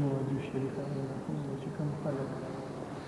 نو د شریکانو نه هم چې کوم خلک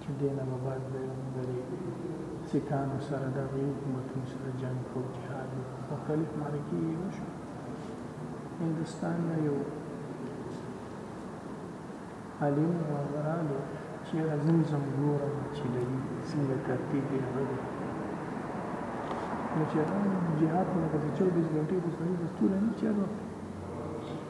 چی دی نه به بعد به موږ دی سیکانو سره د غی حکومتونو سره جنګ کو جهاد وکړو مختلف معرکی یی وشو هندوستان نه یو عالم وغرالو چی رزم زم ګورم چی لري څنګه ترتیب دی هغه نو چې جهاد په لکه 24 غنټې خو سړي دستور نه چلو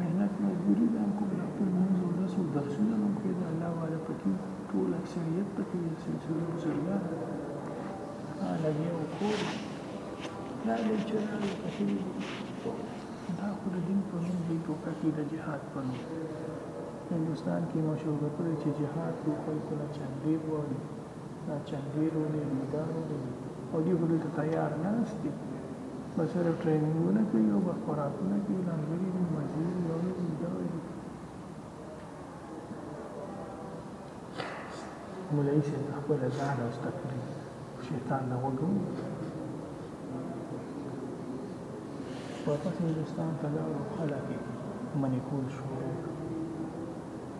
محنت مزدوري ده هم کوم خپل منځ او داس او درسونه هم کوي د الله والا پکې ټول اکثریت پکې سلسله بزرګان لګیا او کور دا لیکچر دا خو د دین په نوم دی ټوکه کې د جهاد په نوم هندوستان کې مشهور کړی چې جهاد د خلکو نه چندې غواړي دا چنګیرو دی دی دا دی او دی خو دلته تیار ناست دی بس صرف ټریننګونه کوي او بس خوراکونه کوي لنګري دي مزې دي او دي دا دي مولوي صاحب د خپل ځان او تقریر شیطان نه وګو واپس هندوستان ته لاړو خلک یې منې کول شروع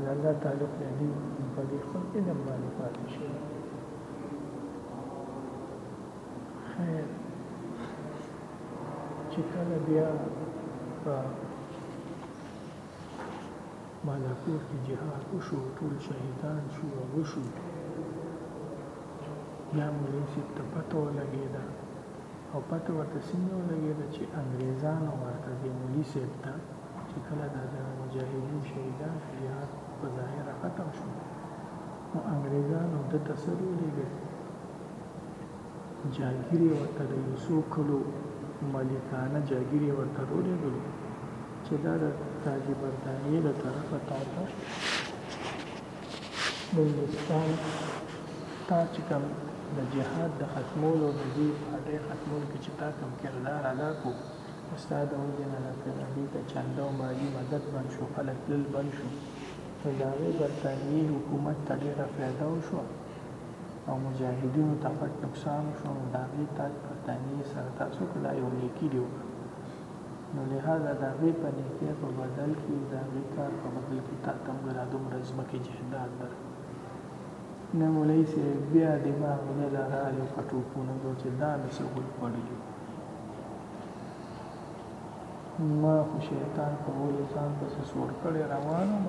د الله تعلق نه دی په دې خپل علم باندې پاتې شي خیر چې کله بیا په بالاکور کې جهاد وشو ټول شهیدان شو او وشو بیا مولوي صاحب ته پته ولګېده او پته ورته څنګه ولګېده چې انګریزانو ورته د مولوي صاحب ته چې کله د مجاهدین شهیدان شو جهاد په ظاهره ختم شو نو انګریزانو د تسرو لګل جاګیری ورته د یوسو کلو ملکانه جاګیری ورته ولګل چې دا د تاج برتانیې د طرفه تاته د هندوستان تا چې کوم د جهاد د ختمولو د دې پاټۍ ختمولو کې چې تا کوم کردار ادا کو استاد اوجنه لکه ده هلته چنده او مالی مدد بند شو خلک تلل بند شو نو ده هغی برطانیی حکومت ته ډیره فایده وشوه او مجاهدینو ته غټ نقصان وشو نو ده هغی تاج برطانیی سره تاسو که دا یو نیکی دی وکړه نو لهذا ده هغی په نیکی په بدل کی او ده هغی کار په بدل کی تاته موږ دا دومره ځمکی جهداد درکړو نه مولوی صیب بیا دماغ نه لرالو په ټوپونو دو چه دا می څه غول خوړلی وو. ما خو شیطان په ولې ځان پسې سوړ کړی روان وم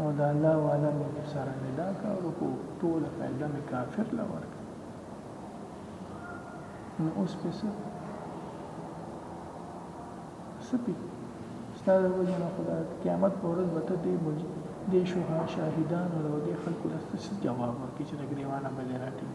او د الله والا مې چې سره مې دا کار وکړو ټوله فایده مې کافر له ورکړه نو اوس پې څه څه پې ستا د وجه نه خو د قیامت په ورځ به ته دې مجي دې شوها شاهدانو له دې خلکو له څه جواب ورکړي چې د ګریوانه به دې راټینګ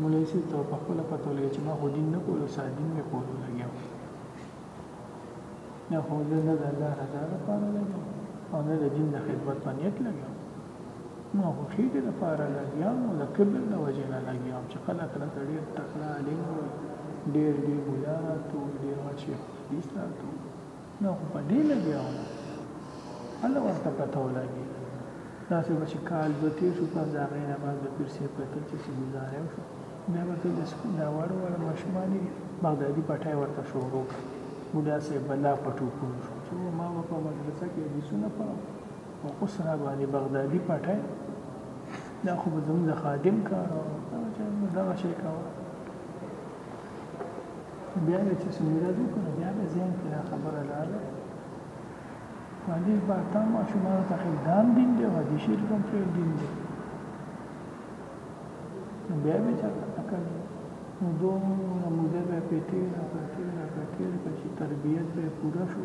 مولوی صیب ته په خپل پته ولګي چې ما خو دین نه کولو سره دین مې کولو لګیا نه خو زه نه د الله رضا لپاره لګیا او نه د دین د خدمت په نیت لګیا ما خو خېټې لپاره لګیا او د کبر د وجې نه لګیا چې کله کله ته ډېر تکړه عالم ډېر ډېر مولا راته ډېر غټ شیخ حدیث راته دا خو په دې لګیا وم، هله ورته پته ولګېده. داسې وه چې کال دوه تېر شو، پس د هغې نه پس د پیر صیب په تل کې څه ګوزاره وشوه، بیا ورته د سکول دا واړه واړه ماشومان یې بغدادي پټی ورته شروع کړ، بوډا صیب به لا په ټوپونو شو چې وه ما به په مدرسه کې حدیثونه پرول او اوس راباندې بغدادي پټی، دا خو به زموږ د خادم کار و، دغه چا به دغه شی کاوه. بیا به چې سمیره دو کنه بیا به ذهن کې دا خبره راغله باندې با تا ما شمار ته خل دام دین دی او د شیر کوم خل دین دی بیا به چې اکل نو دو موده به پېټی را پېټی را پېټی چې تربیت به پورا شو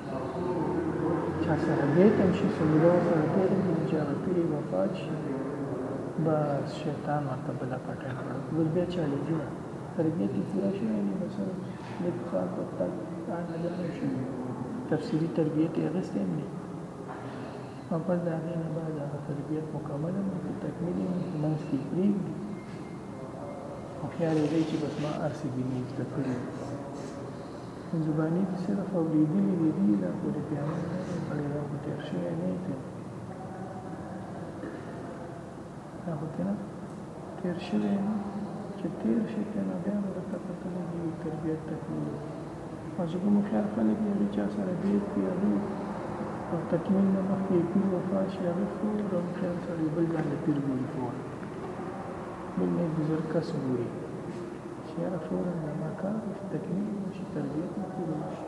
چا سره بیت هم شي سمودا سره تیر دي چې هغه پیری وفات شي بس شیطان ورته بل پټه کړو بس بیا چاله جوړ تربیت پورا شي نو بس د څاک او تک ان جان شي تفسیری تربیت یې غسته نه او په دا غي نه بعد هغه تربیت مکمل او تکمیل یې منځ کې پری او خیال دې چې بس ما ارسي دې نه تکلیف زبانی دی صرف اوریدلی دی دی لا پوری پیامی نه دی کړی دا خو تیر شوی نه دی دا خو تیر تیر شوی نه چې تیر شي کنه بیا نو ته پته لګي تربیت تکمیل او زه کوم خیال خلک یې هغه چا سره بیت دی هغه او تکمیل نه مخکې پیر وفات شي هغه خو رم خیال سره بل باندې پیر ګوري کوه بل نه ګذر کس ګوري یاره فورا د ما کار وشي تکلیف وشي تربیت مې پوره وشي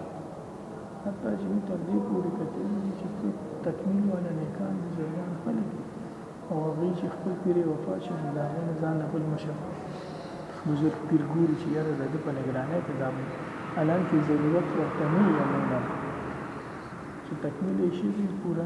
حتی چې موږ تر دې پورې کتلي دي چې څو تکمیل والا نیکان بزرګان خلک او هغوی چې خپل پیر یې وفات شي نو د هغوی نه ځان نه بل مشر بزرګ پیر ګوري چې یاره د ده په نګرانۍ کې دا الان کې ضرورت ورته نه وي الله چې تکمیل یې شي پوره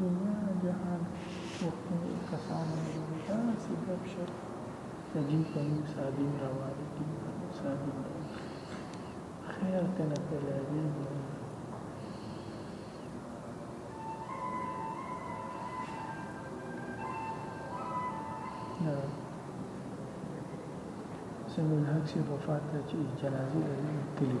دنیا جهان غوښتنې کسانو مې ولي داسې ګپ شپ د جي په نوم سادین روا دي ټینګ کړل سادین دی خیر ته نه پیلاوي ګورم نه سمول حق شي وفات چې جنازې لري کلی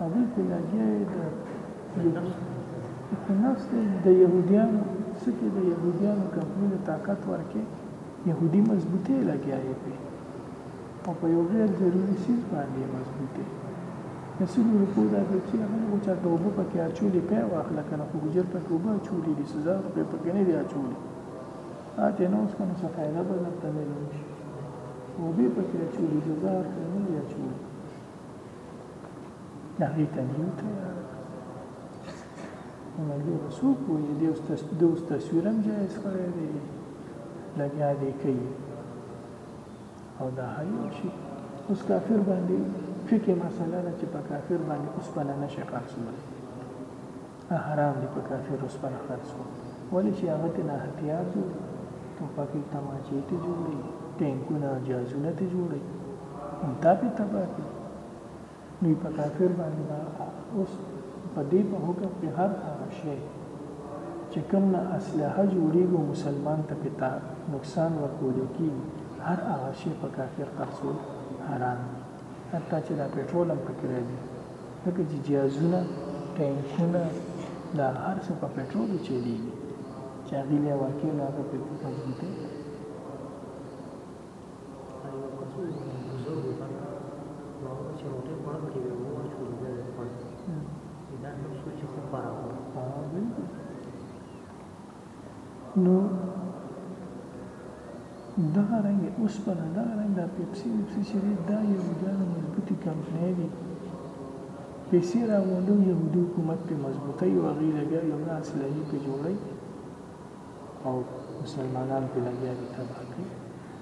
هغوی په لهجه یې د یونس یونس دی د یهودیانو څه کې د یهودیانو کمپنیو طاقت ورکې یهودي مضبوطې لګیا یې پې او په یو غیر ضروري سیز باندې مضبوطې د سلو روپو دا د چې هغه و چا ته اوبه پکې اچولې پی واخله کنه خو ګجر پکې اوبه اچولې دي سزا روپې پکې نه دي اچولې دا چې نه اوس کنه څه فایده به درته ملو شي اوبه پکې اچولې سزا روپې نه دي اچولې د هغې تبلیو تیار نو دې به څوک وایي دې د اوس تصویر هم جایز کړی دی لګیا دی کوي او دا هر یو شي اوس کافر باندې فکر مسله ده چې په کافر باندې اوس په نه شي خرڅولی حرام دی په کافر اوسپنه خرڅ کړو ولی چی هغه تینا هتیار جوړی توپکی تماچی تی جوړی ټینکونه جازونه تی جوړی نو تا پی تباه کړی نو په کافر باندی با اوس په دی په حکم کی هر هغه شی چی کوم نه اسلحه جوړیږو مسلمان ته پی تا نقصان ورکولی کی هر هغه شی په کافر خرڅول حرام دی. حتی چې دا پټرول هم پکې راځي ځکه چې جهازونه ټانکونه دا هر څه په پټرولو چلیږي چې هغې له واقع نه هغه په مضبوطۍ نو دغه رنګ اوسپنه دغه رنګ دا پیپسي ویپسي چې دی دا یهودیانو مضبوطې کمپنۍ دي پیسې راغونډو یهودي حکومت پې مضبوطوي او هغوی لګیا دي همدا اسلحې پې جوړوي او مسلمانان پې لګیا دي تباه کوي